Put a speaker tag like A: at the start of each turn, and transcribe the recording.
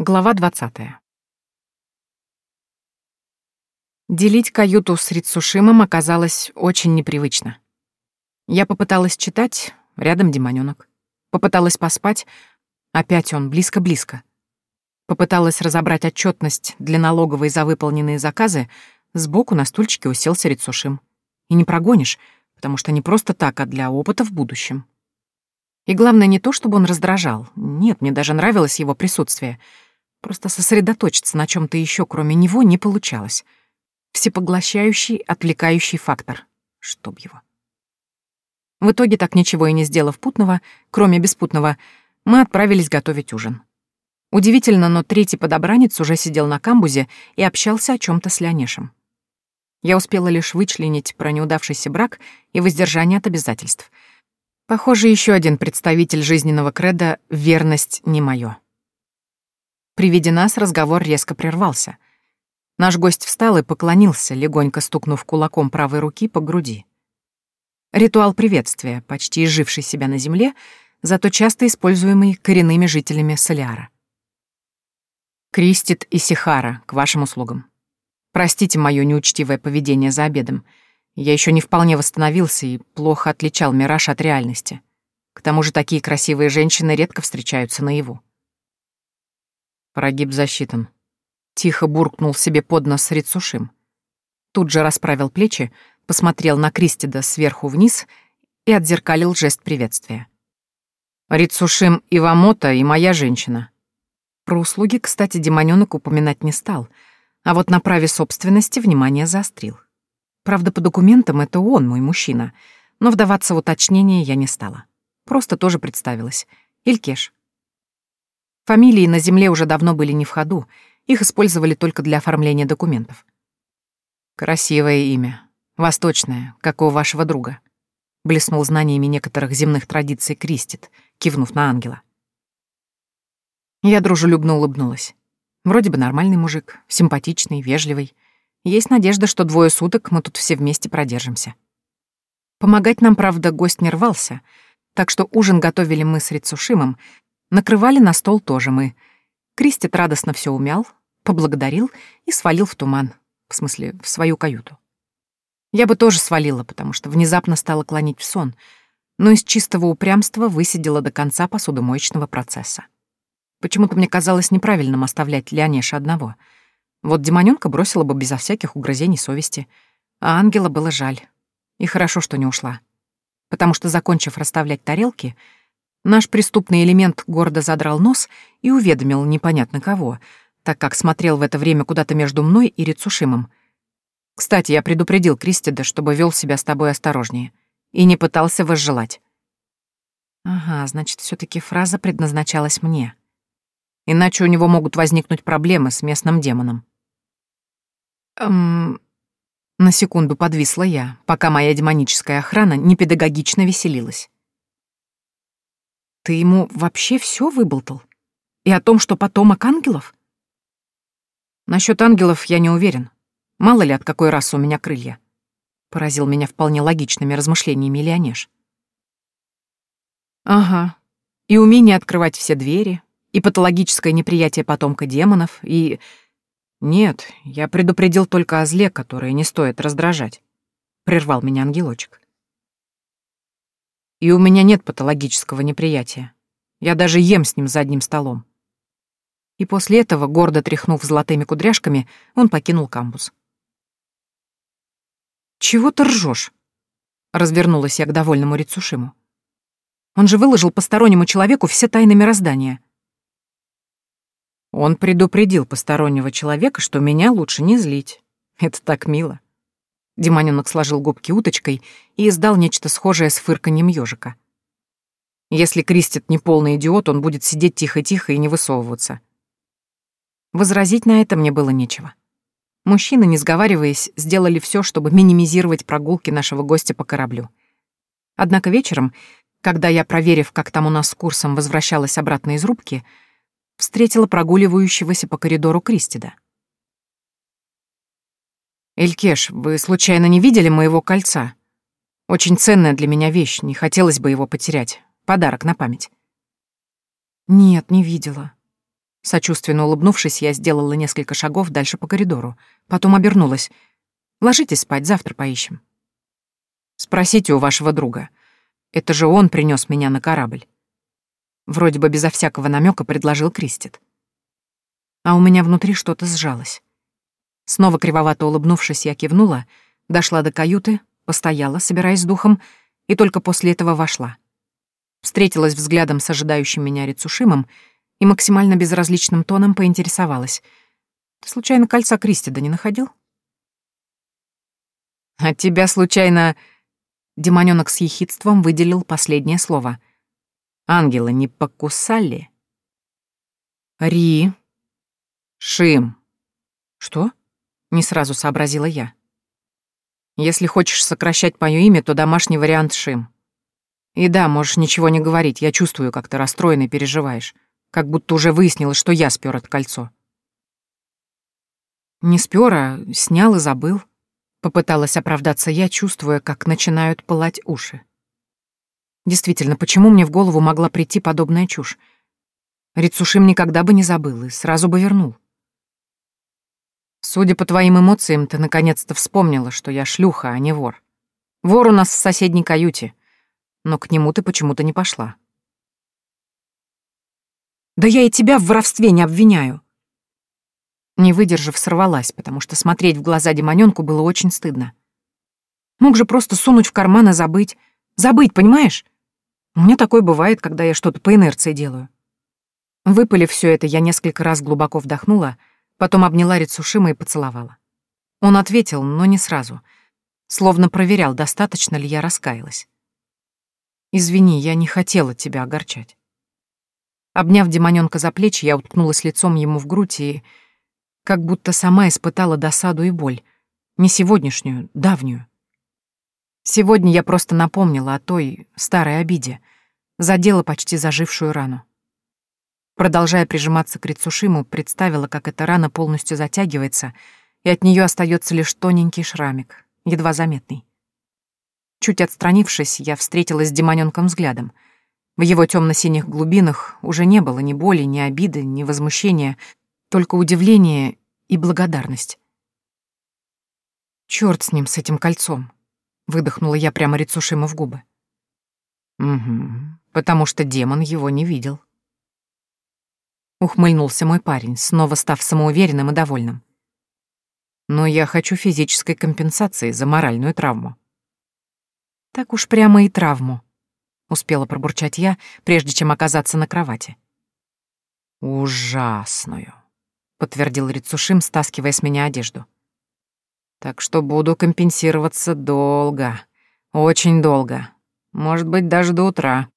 A: Глава 20. Делить каюту с Рицушимом оказалось очень непривычно. Я попыталась читать, рядом демонёнок. Попыталась поспать, опять он близко-близко. Попыталась разобрать отчетность для налоговой за выполненные заказы, сбоку на стульчике уселся Рицушим. И не прогонишь, потому что не просто так, а для опыта в будущем. И главное не то, чтобы он раздражал. Нет, мне даже нравилось его присутствие — Просто сосредоточиться на чем то еще, кроме него, не получалось. Всепоглощающий, отвлекающий фактор. Чтоб его. В итоге, так ничего и не сделав путного, кроме беспутного, мы отправились готовить ужин. Удивительно, но третий подобранец уже сидел на камбузе и общался о чем то с Леонешем. Я успела лишь вычленить про неудавшийся брак и воздержание от обязательств. Похоже, еще один представитель жизненного креда «верность не моё». При виде нас разговор резко прервался. Наш гость встал и поклонился, легонько стукнув кулаком правой руки по груди. Ритуал приветствия, почти изживший себя на земле, зато часто используемый коренными жителями Соляра. Кристит и Сихара, к вашим услугам. Простите мое неучтивое поведение за обедом. Я еще не вполне восстановился и плохо отличал мираж от реальности. К тому же такие красивые женщины редко встречаются наяву. Прогиб засчитан. Тихо буркнул себе под нос Рицушим. Тут же расправил плечи, посмотрел на Кристида сверху вниз и отзеркалил жест приветствия. «Рицушим Ивамото и моя женщина». Про услуги, кстати, демонёнок упоминать не стал, а вот на праве собственности внимание заострил. Правда, по документам это он, мой мужчина, но вдаваться в уточнение я не стала. Просто тоже представилась. Илькеш. Фамилии на земле уже давно были не в ходу, их использовали только для оформления документов. «Красивое имя. Восточное, как у вашего друга», — блеснул знаниями некоторых земных традиций Кристит, кивнув на ангела. Я дружелюбно улыбнулась. Вроде бы нормальный мужик, симпатичный, вежливый. Есть надежда, что двое суток мы тут все вместе продержимся. Помогать нам, правда, гость не рвался, так что ужин готовили мы с Рицушимом, Накрывали на стол тоже мы. Кристит радостно все умял, поблагодарил и свалил в туман, в смысле, в свою каюту. Я бы тоже свалила, потому что внезапно стала клонить в сон, но из чистого упрямства высидела до конца посудомоечного процесса. Почему-то мне казалось неправильным оставлять Леонеша одного. Вот демонёнка бросила бы безо всяких угрызений совести, а ангела было жаль. И хорошо, что не ушла. Потому что, закончив расставлять тарелки, Наш преступный элемент гордо задрал нос и уведомил непонятно кого, так как смотрел в это время куда-то между мной и Рицушимом. Кстати, я предупредил Кристида, чтобы вел себя с тобой осторожнее и не пытался возжелать. Ага, значит, все таки фраза предназначалась мне. Иначе у него могут возникнуть проблемы с местным демоном. Эм... На секунду подвисла я, пока моя демоническая охрана непедагогично веселилась. Ты ему вообще все выболтал? И о том, что потомок ангелов? Насчет ангелов я не уверен. Мало ли от какой расы у меня крылья. Поразил меня вполне логичными размышлениями Леонеж. Ага. И умение открывать все двери, и патологическое неприятие потомка демонов, и... Нет, я предупредил только о зле, которое не стоит раздражать. Прервал меня ангелочек. И у меня нет патологического неприятия. Я даже ем с ним за одним столом. И после этого, гордо тряхнув золотыми кудряшками, он покинул камбус. «Чего ты ржешь? развернулась я к довольному Рицушиму. «Он же выложил постороннему человеку все тайны мироздания». Он предупредил постороннего человека, что меня лучше не злить. Это так мило. Демонёнок сложил губки уточкой и издал нечто схожее с фырканьем ёжика. Если Кристит не полный идиот, он будет сидеть тихо-тихо и не высовываться. Возразить на это мне было нечего. Мужчины, не сговариваясь, сделали все, чтобы минимизировать прогулки нашего гостя по кораблю. Однако вечером, когда я, проверив, как там у нас с курсом, возвращалась обратно из рубки, встретила прогуливающегося по коридору Кристида. «Элькеш, вы случайно не видели моего кольца? Очень ценная для меня вещь, не хотелось бы его потерять. Подарок на память». «Нет, не видела». Сочувственно улыбнувшись, я сделала несколько шагов дальше по коридору. Потом обернулась. «Ложитесь спать, завтра поищем». «Спросите у вашего друга. Это же он принес меня на корабль». Вроде бы безо всякого намека предложил Кристит. А у меня внутри что-то сжалось. Снова кривовато улыбнувшись, я кивнула, дошла до каюты, постояла, собираясь с духом, и только после этого вошла. Встретилась взглядом с ожидающим меня Рицушимом и максимально безразличным тоном поинтересовалась. «Ты случайно кольца Кристида не находил?» «От тебя случайно...» Демонёнок с ехидством выделил последнее слово. «Ангела не покусали?» «Ри...» «Шим». «Что?» — не сразу сообразила я. «Если хочешь сокращать моё имя, то домашний вариант Шим. И да, можешь ничего не говорить, я чувствую, как ты расстроен и переживаешь, как будто уже выяснилось, что я спер это кольцо». «Не спер, а снял и забыл», — попыталась оправдаться я, чувствуя, как начинают пылать уши. Действительно, почему мне в голову могла прийти подобная чушь? Рицушим никогда бы не забыл и сразу бы вернул. Судя по твоим эмоциям, ты наконец-то вспомнила, что я шлюха, а не вор. Вор у нас в соседней каюте, но к нему ты почему-то не пошла. Да я и тебя в воровстве не обвиняю. Не выдержав, сорвалась, потому что смотреть в глаза демонёнку было очень стыдно. Мог же просто сунуть в карман и забыть. Забыть, понимаешь? У меня такое бывает, когда я что-то по инерции делаю. Выпалив все это, я несколько раз глубоко вдохнула — Потом обняла Рицушима и поцеловала. Он ответил, но не сразу, словно проверял, достаточно ли я раскаялась. «Извини, я не хотела тебя огорчать». Обняв демонёнка за плечи, я уткнулась лицом ему в грудь и как будто сама испытала досаду и боль. Не сегодняшнюю, давнюю. Сегодня я просто напомнила о той старой обиде, задела почти зажившую рану. Продолжая прижиматься к Рицушиму, представила, как эта рана полностью затягивается, и от нее остается лишь тоненький шрамик, едва заметный. Чуть отстранившись, я встретилась с демонёнком взглядом. В его темно-синих глубинах уже не было ни боли, ни обиды, ни возмущения, только удивление и благодарность. Черт с ним, с этим кольцом!» — выдохнула я прямо Рицушиму в губы. «Угу, потому что демон его не видел». Ухмыльнулся мой парень, снова став самоуверенным и довольным. Но я хочу физической компенсации за моральную травму. Так уж прямо и травму, успела пробурчать я, прежде чем оказаться на кровати. Ужасную, подтвердил Рицушим, стаскивая с меня одежду. Так что буду компенсироваться долго, очень долго, может быть, даже до утра.